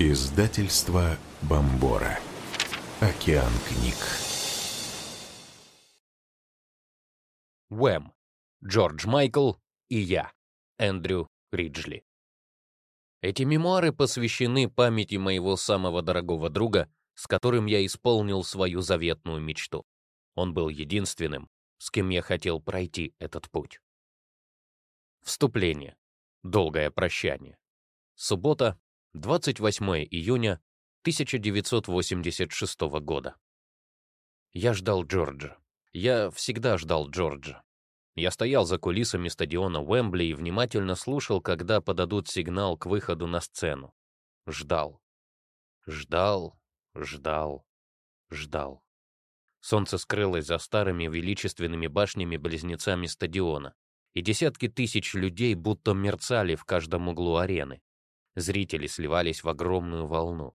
Издательство Бомбора. Океан книг. Уэм. Джордж Майкл и я, Эндрю Риджли. Эти мемуары посвящены памяти моего самого дорогого друга, с которым я исполнил свою заветную мечту. Он был единственным, с кем я хотел пройти этот путь. Вступление. Долгое прощание. Суббота, 28 июня 1986 года. Я ждал Джорджа. Я всегда ждал Джорджа. Я стоял за кулисами стадиона Уэмбли и внимательно слушал, когда подадут сигнал к выходу на сцену. Ждал. Ждал, ждал, ждал. Солнце скрылось за старыми величественными башнями-близнецами стадиона, и десятки тысяч людей будто мерцали в каждом углу арены. Зрители сливались в огромную волну.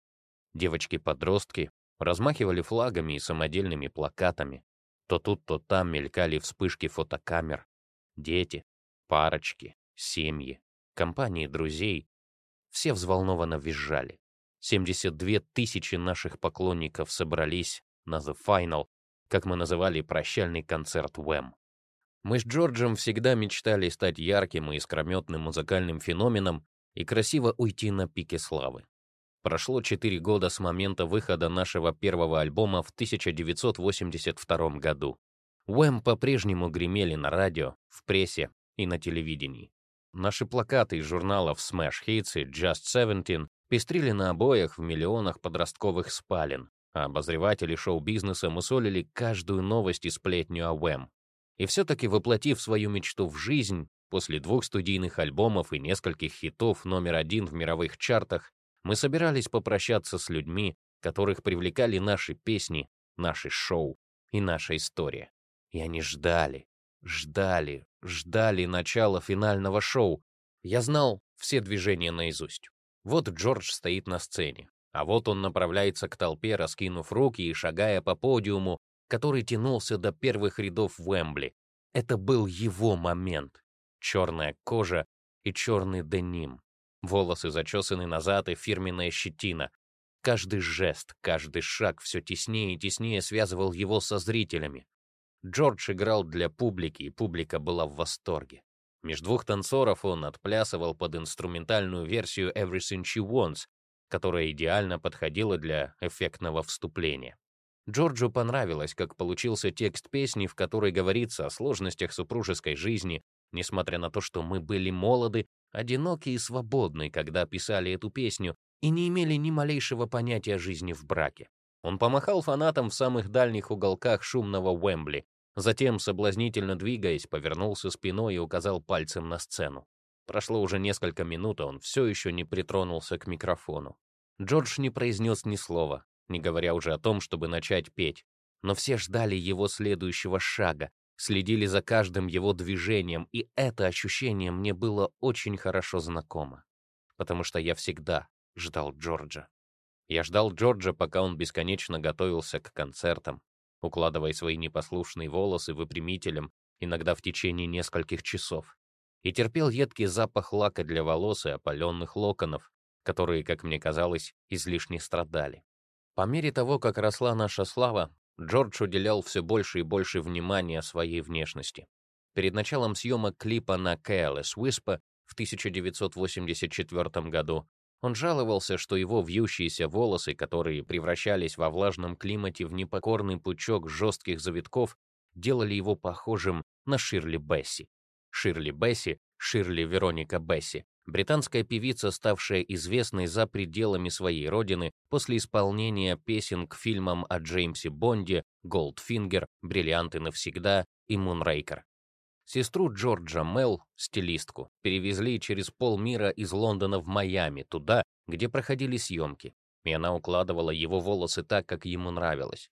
Девочки-подростки размахивали флагами и самодельными плакатами. То тут, то там мелькали вспышки фотокамер. Дети, парочки, семьи, компании друзей. Все взволнованно визжали. 72 тысячи наших поклонников собрались на The Final, как мы называли прощальный концерт Уэм. Мы с Джорджем всегда мечтали стать ярким и искрометным музыкальным феноменом, и красиво уйти на пике славы. Прошло четыре года с момента выхода нашего первого альбома в 1982 году. Уэм по-прежнему гремели на радио, в прессе и на телевидении. Наши плакаты из журналов Smash Hits и Just Seventeen пестрили на обоях в миллионах подростковых спален, а обозреватели шоу-бизнеса мусолили каждую новость и сплетню о Уэм. И все-таки воплотив свою мечту в жизнь, После двух студийных альбомов и нескольких хитов номер один в мировых чартах мы собирались попрощаться с людьми, которых привлекали наши песни, наши шоу и наша история. И они ждали, ждали, ждали начала финального шоу. Я знал все движения наизусть. Вот Джордж стоит на сцене, а вот он направляется к толпе, раскинув руки и шагая по подиуму, который тянулся до первых рядов в Уэмбли. Это был его момент черная кожа и черный деним. Волосы зачесаны назад и фирменная щетина. Каждый жест, каждый шаг все теснее и теснее связывал его со зрителями. Джордж играл для публики, и публика была в восторге. Меж двух танцоров он отплясывал под инструментальную версию «Everything She Wants», которая идеально подходила для эффектного вступления. Джорджу понравилось, как получился текст песни, в которой говорится о сложностях супружеской жизни, несмотря на то, что мы были молоды, одиноки и свободны, когда писали эту песню, и не имели ни малейшего понятия жизни в браке. Он помахал фанатам в самых дальних уголках шумного Уэмбли, затем, соблазнительно двигаясь, повернулся спиной и указал пальцем на сцену. Прошло уже несколько минут, а он все еще не притронулся к микрофону. Джордж не произнес ни слова, не говоря уже о том, чтобы начать петь, но все ждали его следующего шага, следили за каждым его движением, и это ощущение мне было очень хорошо знакомо, потому что я всегда ждал Джорджа. Я ждал Джорджа, пока он бесконечно готовился к концертам, укладывая свои непослушные волосы выпрямителем, иногда в течение нескольких часов, и терпел едкий запах лака для волос и опаленных локонов, которые, как мне казалось, излишне страдали. По мере того, как росла наша слава, Джордж уделял все больше и больше внимания своей внешности. Перед началом съемок клипа на Careless Whisper в 1984 году он жаловался, что его вьющиеся волосы, которые превращались во влажном климате в непокорный пучок жестких завитков, делали его похожим на Ширли Бесси. Ширли Бесси, Ширли Вероника Бесси, британская певица, ставшая известной за пределами своей родины после исполнения песен к фильмам о Джеймсе Бонде, «Голдфингер», «Бриллианты навсегда» и «Мунрейкер». Сестру Джорджа Мел, стилистку, перевезли через полмира из Лондона в Майами, туда, где проходили съемки, и она укладывала его волосы так, как ему нравилось.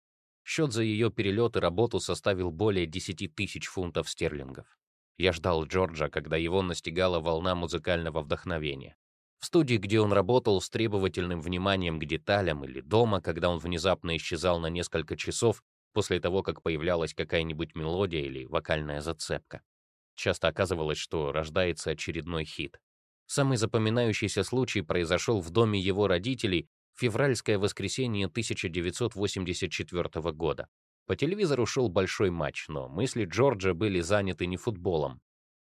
Счет за ее перелет и работу составил более 10 тысяч фунтов стерлингов. Я ждал Джорджа, когда его настигала волна музыкального вдохновения. В студии, где он работал с требовательным вниманием к деталям, или дома, когда он внезапно исчезал на несколько часов после того, как появлялась какая-нибудь мелодия или вокальная зацепка. Часто оказывалось, что рождается очередной хит. Самый запоминающийся случай произошел в доме его родителей в февральское воскресенье 1984 года. По телевизору шел большой матч, но мысли Джорджа были заняты не футболом.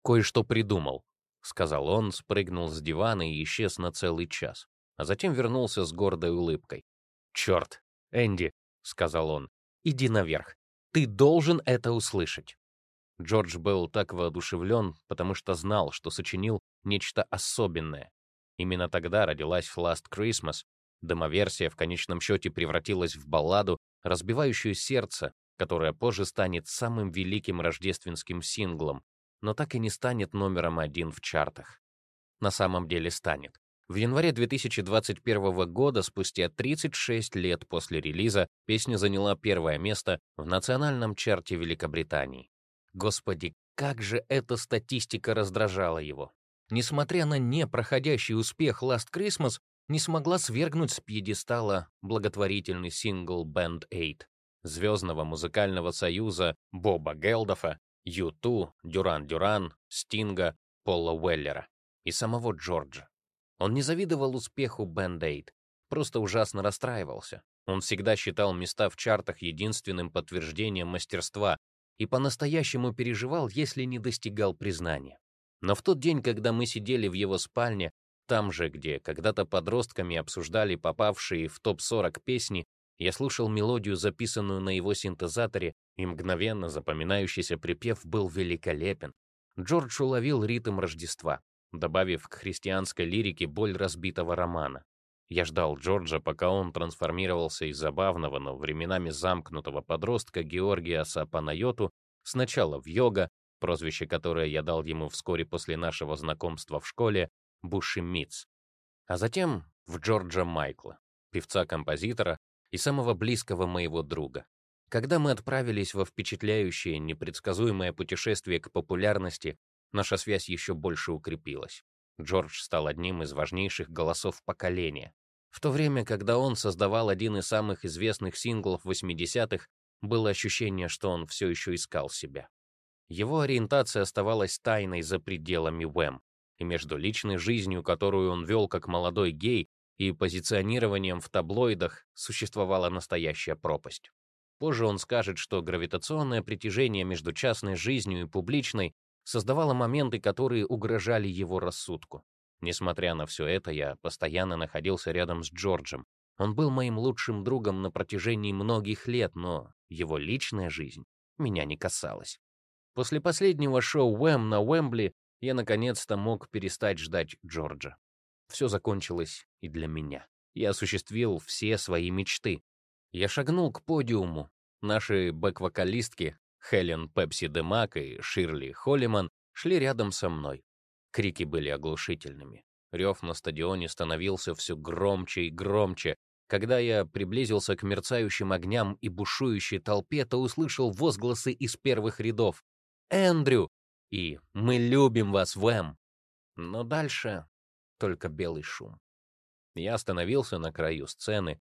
«Кое-что придумал», — сказал он, спрыгнул с дивана и исчез на целый час, а затем вернулся с гордой улыбкой. «Черт, Энди», — сказал он, — «иди наверх. Ты должен это услышать». Джордж был так воодушевлен, потому что знал, что сочинил нечто особенное. Именно тогда родилась «Last Christmas». Домоверсия в конечном счете превратилась в балладу, разбивающую сердце, которая позже станет самым великим рождественским синглом, но так и не станет номером один в чартах. На самом деле станет. В январе 2021 года, спустя 36 лет после релиза, песня заняла первое место в национальном чарте Великобритании. Господи, как же эта статистика раздражала его. Несмотря на непроходящий успех Last Christmas, не смогла свергнуть с пьедестала благотворительный сингл Band Aid Звездного музыкального союза Боба Гелдофа, Юту, Дюран Дюран, Стинга, Пола Уэллера и самого Джорджа. Он не завидовал успеху Band Aid, просто ужасно расстраивался. Он всегда считал места в чартах единственным подтверждением мастерства и по-настоящему переживал, если не достигал признания. Но в тот день, когда мы сидели в его спальне, там же, где когда-то подростками обсуждали попавшие в топ-40 песни, я слушал мелодию, записанную на его синтезаторе, и мгновенно запоминающийся припев был великолепен. Джордж уловил ритм Рождества, добавив к христианской лирике боль разбитого романа. Я ждал Джорджа, пока он трансформировался из забавного, но временами замкнутого подростка Георгия Сапанайоту сначала в йога, прозвище которое я дал ему вскоре после нашего знакомства в школе, Буши Митц, а затем в Джорджа Майкла, певца-композитора и самого близкого моего друга. Когда мы отправились во впечатляющее, непредсказуемое путешествие к популярности, наша связь еще больше укрепилась. Джордж стал одним из важнейших голосов поколения. В то время, когда он создавал один из самых известных синглов 80-х, было ощущение, что он все еще искал себя. Его ориентация оставалась тайной за пределами Уэм и между личной жизнью, которую он вел как молодой гей, и позиционированием в таблоидах существовала настоящая пропасть. Позже он скажет, что гравитационное притяжение между частной жизнью и публичной создавало моменты, которые угрожали его рассудку. Несмотря на все это, я постоянно находился рядом с Джорджем. Он был моим лучшим другом на протяжении многих лет, но его личная жизнь меня не касалась. После последнего шоу Уэм на Уэмбли я наконец-то мог перестать ждать Джорджа. Все закончилось и для меня. Я осуществил все свои мечты. Я шагнул к подиуму. Наши бэк-вокалистки Хелен Пепси Демак и Ширли Холлиман шли рядом со мной. Крики были оглушительными. Рев на стадионе становился все громче и громче. Когда я приблизился к мерцающим огням и бушующей толпе, то услышал возгласы из первых рядов. «Эндрю! И «Мы любим вас, Вэм!» Но дальше только белый шум. Я остановился на краю сцены,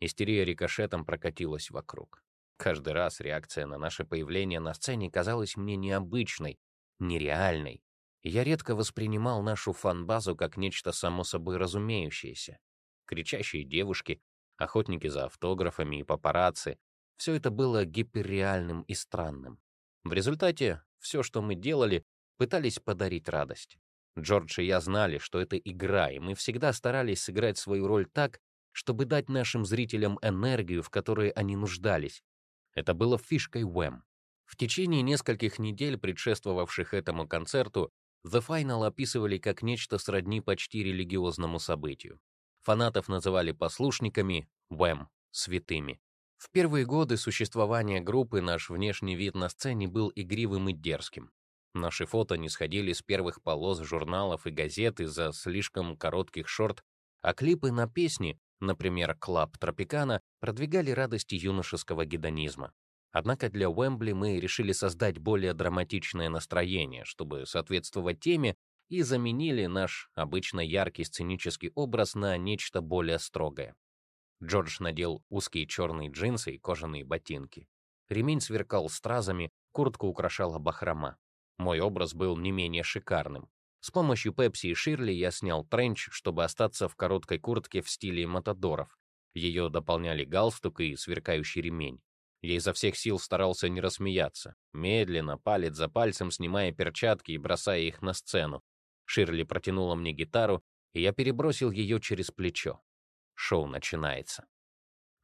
истерия рикошетом прокатилась вокруг. Каждый раз реакция на наше появление на сцене казалась мне необычной, нереальной, я редко воспринимал нашу фан-базу как нечто само собой разумеющееся. Кричащие девушки, охотники за автографами и папарацци — все это было гиперреальным и странным. В результате все, что мы делали, пытались подарить радость. Джордж и я знали, что это игра, и мы всегда старались сыграть свою роль так, чтобы дать нашим зрителям энергию, в которой они нуждались. Это было фишкой Wham!. В течение нескольких недель, предшествовавших этому концерту, The Final описывали как нечто сродни почти религиозному событию. Фанатов называли послушниками, Wham! — святыми. В первые годы существования группы наш внешний вид на сцене был игривым и дерзким. Наши фото не сходили с первых полос журналов и газет из-за слишком коротких шорт, а клипы на песни, например, «Club Tropicana», продвигали радости юношеского гедонизма. Однако для Уэмбли мы решили создать более драматичное настроение, чтобы соответствовать теме, и заменили наш обычно яркий сценический образ на нечто более строгое. Джордж надел узкие черные джинсы и кожаные ботинки. Ремень сверкал стразами, куртку украшала бахрома. Мой образ был не менее шикарным. С помощью Пепси и Ширли я снял тренч, чтобы остаться в короткой куртке в стиле матадоров. Ее дополняли галстук и сверкающий ремень. Я изо всех сил старался не рассмеяться, медленно, палец за пальцем снимая перчатки и бросая их на сцену. Ширли протянула мне гитару, и я перебросил ее через плечо. Шоу начинается.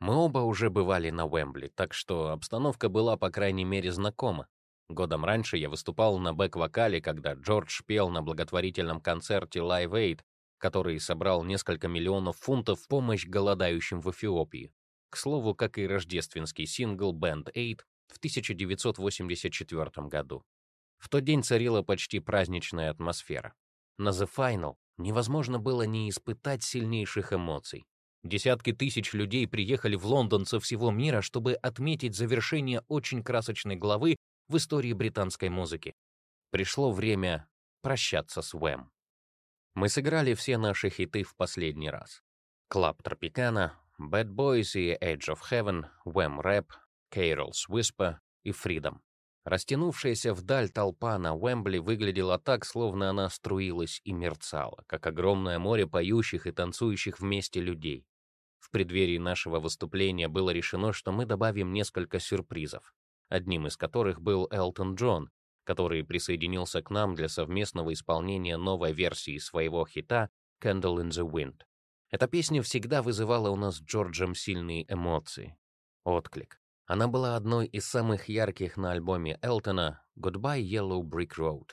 Мы оба уже бывали на Уэмбли, так что обстановка была, по крайней мере, знакома. Годом раньше я выступал на бэк-вокале, когда Джордж пел на благотворительном концерте Live Aid, который собрал несколько миллионов фунтов в помощь голодающим в Эфиопии. К слову, как и рождественский сингл Band Aid в 1984 году. В тот день царила почти праздничная атмосфера. На The Final невозможно было не испытать сильнейших эмоций. Десятки тысяч людей приехали в Лондон со всего мира, чтобы отметить завершение очень красочной главы в истории британской музыки. Пришло время прощаться с Уэм. Мы сыграли все наши хиты в последний раз. Club Tropicana, Bad Boys и Edge of Heaven, Wham Rap, Carol's Whisper и Freedom. Растянувшаяся вдаль толпа на Уэмбли выглядела так, словно она струилась и мерцала, как огромное море поющих и танцующих вместе людей. В преддверии нашего выступления было решено, что мы добавим несколько сюрпризов одним из которых был Элтон Джон, который присоединился к нам для совместного исполнения новой версии своего хита «Candle in the Wind». Эта песня всегда вызывала у нас с Джорджем сильные эмоции. Отклик. Она была одной из самых ярких на альбоме Элтона «Goodbye Yellow Brick Road»,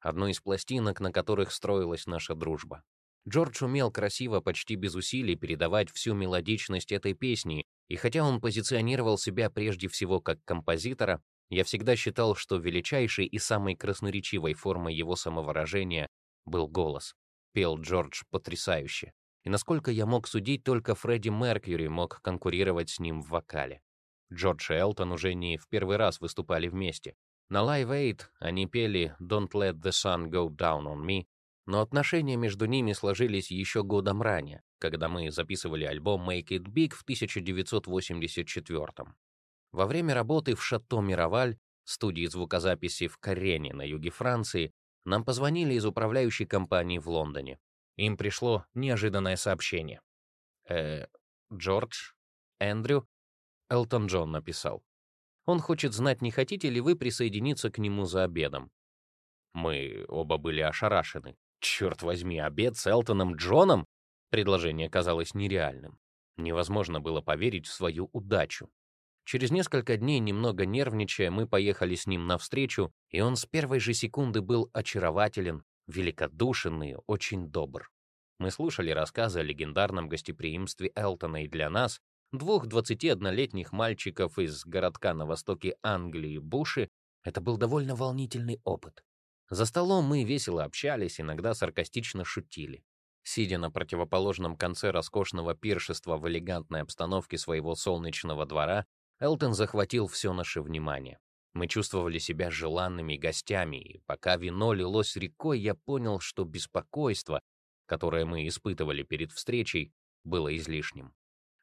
одной из пластинок, на которых строилась наша дружба. Джордж умел красиво, почти без усилий передавать всю мелодичность этой песни, и хотя он позиционировал себя прежде всего как композитора, я всегда считал, что величайшей и самой красноречивой формой его самовыражения был голос. Пел Джордж потрясающе. И насколько я мог судить, только Фредди Меркьюри мог конкурировать с ним в вокале. Джордж и Элтон уже не в первый раз выступали вместе. На Live Aid они пели «Don't let the sun go down on me», но отношения между ними сложились еще годом ранее, когда мы записывали альбом Make It Big в 1984 Во время работы в Шато Мироваль, студии звукозаписи в Карене на юге Франции, нам позвонили из управляющей компании в Лондоне. Им пришло неожиданное сообщение. Э, Джордж, Эндрю, Элтон Джон написал. Он хочет знать, не хотите ли вы присоединиться к нему за обедом. Мы оба были ошарашены. Черт возьми, обед с Элтоном Джоном? Предложение казалось нереальным. Невозможно было поверить в свою удачу. Через несколько дней, немного нервничая, мы поехали с ним навстречу, и он с первой же секунды был очарователен, великодушен и очень добр. Мы слушали рассказы о легендарном гостеприимстве Элтона, и для нас, двух 21-летних мальчиков из городка на востоке Англии Буши, это был довольно волнительный опыт. За столом мы весело общались, иногда саркастично шутили. Сидя на противоположном конце роскошного пиршества в элегантной обстановке своего солнечного двора, Элтон захватил все наше внимание. Мы чувствовали себя желанными гостями, и пока вино лилось рекой, я понял, что беспокойство, которое мы испытывали перед встречей, было излишним.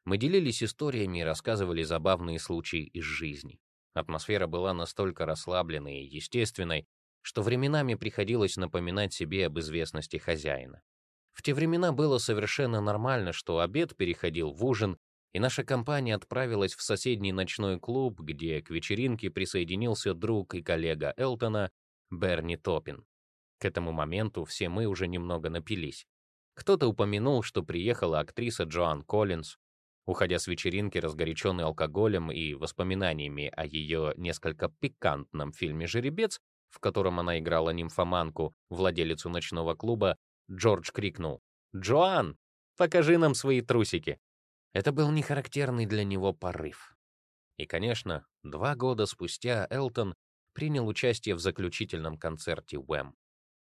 Мы делились историями и рассказывали забавные случаи из жизни. Атмосфера была настолько расслабленной и естественной, что временами приходилось напоминать себе об известности хозяина. В те времена было совершенно нормально, что обед переходил в ужин, и наша компания отправилась в соседний ночной клуб, где к вечеринке присоединился друг и коллега Элтона Берни Топин. К этому моменту все мы уже немного напились. Кто-то упомянул, что приехала актриса Джоан Коллинз. Уходя с вечеринки, разгоряченный алкоголем и воспоминаниями о ее несколько пикантном фильме «Жеребец», в котором она играла нимфоманку, владелицу ночного клуба, Джордж крикнул «Джоан, покажи нам свои трусики!» Это был нехарактерный для него порыв. И, конечно, два года спустя Элтон принял участие в заключительном концерте Уэм.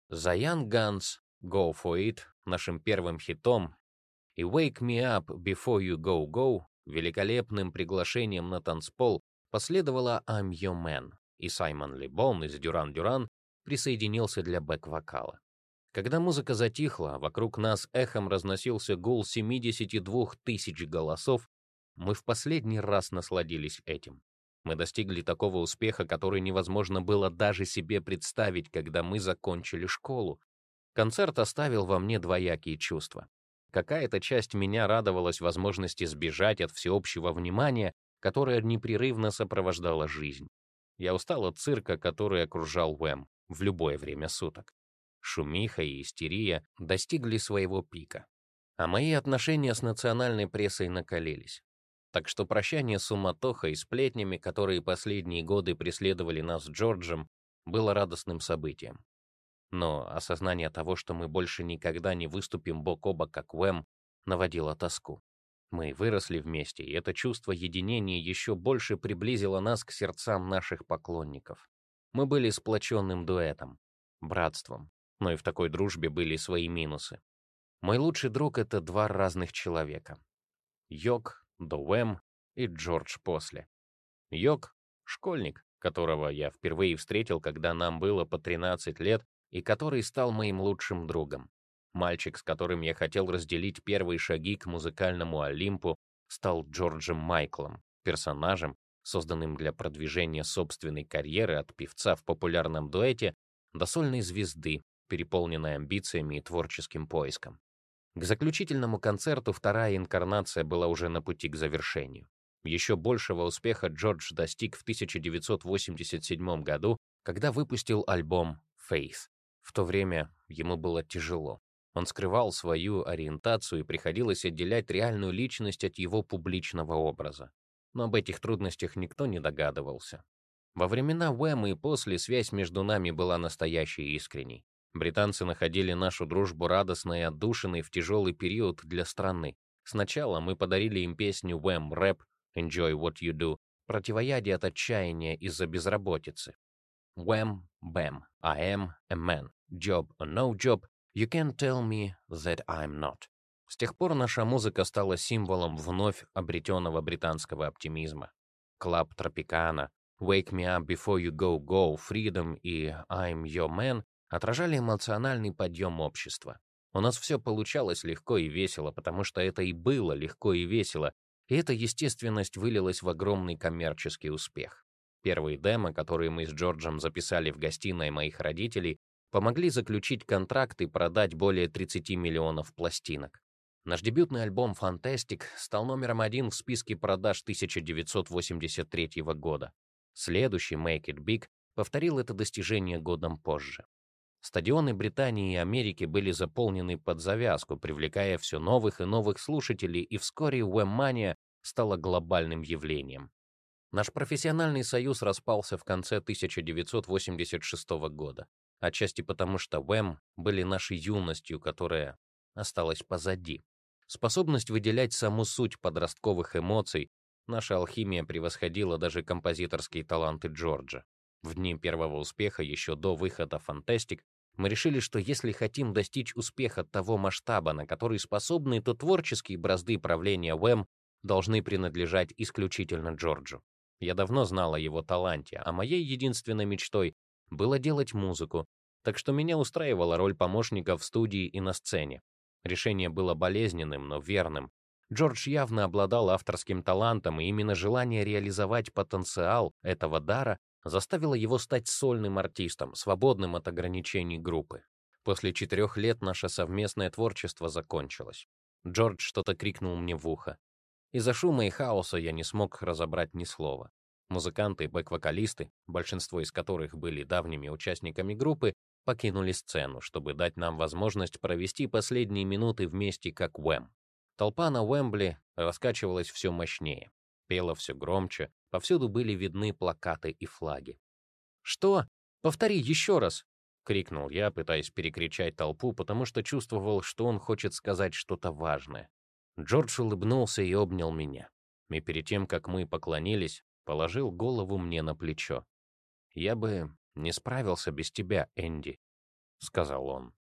За Young Guns «Go For It» нашим первым хитом и «Wake Me Up Before You Go Go» великолепным приглашением на танцпол последовала «I'm Your Man», и Саймон Лебон из Дюран Дюран присоединился для бэк-вокала. Когда музыка затихла, вокруг нас эхом разносился гул 72 тысяч голосов, мы в последний раз насладились этим. Мы достигли такого успеха, который невозможно было даже себе представить, когда мы закончили школу. Концерт оставил во мне двоякие чувства. Какая-то часть меня радовалась возможности сбежать от всеобщего внимания, которое непрерывно сопровождало жизнь. Я устал от цирка, который окружал Уэм в любое время суток. Шумиха и истерия достигли своего пика. А мои отношения с национальной прессой накалились. Так что прощание с суматохой и сплетнями, которые последние годы преследовали нас с Джорджем, было радостным событием. Но осознание того, что мы больше никогда не выступим бок о бок, как Уэм, наводило тоску. Мы выросли вместе, и это чувство единения еще больше приблизило нас к сердцам наших поклонников. Мы были сплоченным дуэтом, братством, но и в такой дружбе были свои минусы. Мой лучший друг — это два разных человека. Йог, Доуэм и Джордж после. Йог — школьник, которого я впервые встретил, когда нам было по 13 лет, и который стал моим лучшим другом. Мальчик, с которым я хотел разделить первые шаги к музыкальному Олимпу, стал Джорджем Майклом, персонажем, созданным для продвижения собственной карьеры от певца в популярном дуэте до сольной звезды, переполненной амбициями и творческим поиском. К заключительному концерту вторая инкарнация была уже на пути к завершению. Еще большего успеха Джордж достиг в 1987 году, когда выпустил альбом «Faith». В то время ему было тяжело. Он скрывал свою ориентацию и приходилось отделять реальную личность от его публичного образа. Но об этих трудностях никто не догадывался. Во времена Уэма и после связь между нами была настоящей и искренней. Британцы находили нашу дружбу радостной и отдушиной в тяжелый период для страны. Сначала мы подарили им песню Wham Rap «Enjoy What You Do», противоядие от отчаяния из-за безработицы. Wham, bam, I am a man. Job or no job, you can't tell me that I'm not. С тех пор наша музыка стала символом вновь обретенного британского оптимизма. Club Tropicana, Wake Me Up Before You Go Go, Freedom и I'm Your Man отражали эмоциональный подъем общества. У нас все получалось легко и весело, потому что это и было легко и весело, и эта естественность вылилась в огромный коммерческий успех. Первые демо, которые мы с Джорджем записали в гостиной моих родителей, помогли заключить контракт и продать более 30 миллионов пластинок. Наш дебютный альбом «Fantastic» стал номером один в списке продаж 1983 года. Следующий «Make It Big» повторил это достижение годом позже. Стадионы Британии и Америки были заполнены под завязку, привлекая все новых и новых слушателей, и вскоре Уэммания стала глобальным явлением. Наш профессиональный союз распался в конце 1986 года, отчасти потому, что Уэм были нашей юностью, которая осталась позади. Способность выделять саму суть подростковых эмоций, наша алхимия превосходила даже композиторские таланты Джорджа. В дни первого успеха, еще до выхода «Фантастик», мы решили, что если хотим достичь успеха того масштаба, на который способны, то творческие бразды правления Уэм должны принадлежать исключительно Джорджу. Я давно знал о его таланте, а моей единственной мечтой было делать музыку, так что меня устраивала роль помощника в студии и на сцене. Решение было болезненным, но верным. Джордж явно обладал авторским талантом, и именно желание реализовать потенциал этого дара заставило его стать сольным артистом, свободным от ограничений группы. После четырех лет наше совместное творчество закончилось. Джордж что-то крикнул мне в ухо. Из-за шума и хаоса я не смог разобрать ни слова. Музыканты и бэк-вокалисты, большинство из которых были давними участниками группы, покинули сцену, чтобы дать нам возможность провести последние минуты вместе как Уэм. Толпа на Уэмбли раскачивалась все мощнее, пела все громче, повсюду были видны плакаты и флаги. «Что? Повтори еще раз!» — крикнул я, пытаясь перекричать толпу, потому что чувствовал, что он хочет сказать что-то важное. Джордж улыбнулся и обнял меня. И перед тем, как мы поклонились, положил голову мне на плечо. «Я бы не справился без тебя, Энди», — сказал он.